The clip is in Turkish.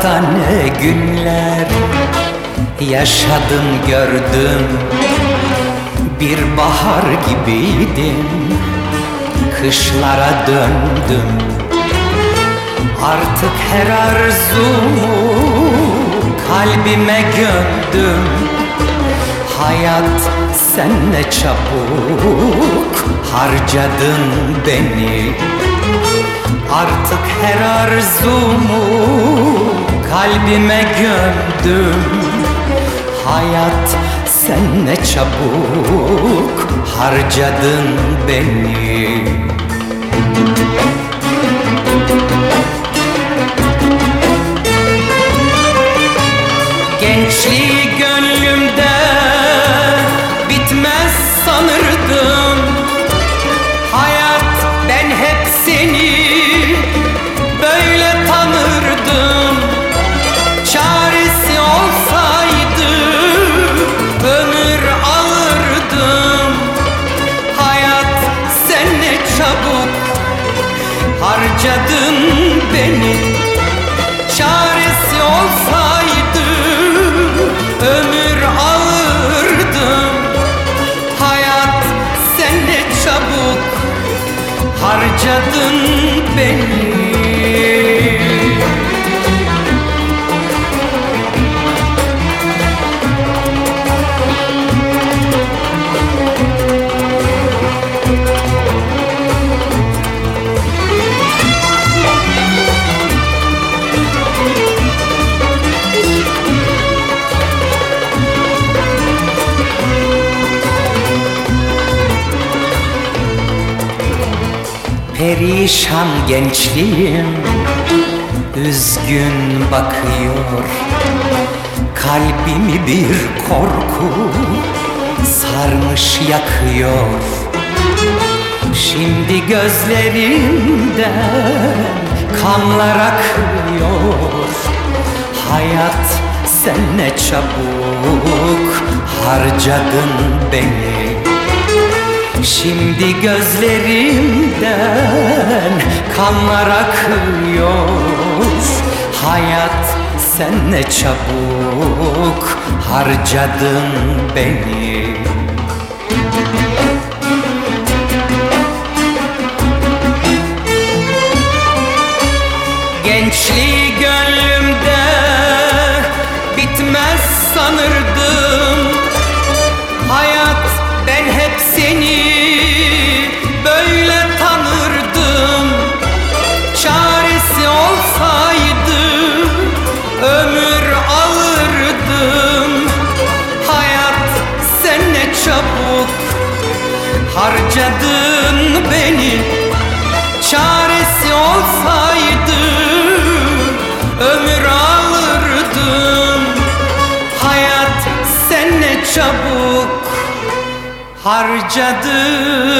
Dünyada ne günler yaşadım gördüm. Bir bahar gibiydim kışlara döndüm. Artık her arzumu kalbime gömdüm. Hayat sen ne çabuk harcadın beni. Artık her arzumu kalbime gömdüm. Hayat sen ne çabuk harcadın beni harcadın beni. Çaresi olsaydı ömür alırdım. Hayat sen ne çabuk harcadın beni Perişan gençliğim. Üzgün bakıyor Kalbimi bir korku Sarmış yakıyor. Şimdi gözlerimden Kanlar akıyor. Hayat sen ne çabuk harcadın beni. Şimdi gözlerimden kanlar akıyor Hayat sen ne çabuk harcadın beni harcadın beni. Çaresi olsaydı ömür alırdım. Hayat sen ne çabuk harcadın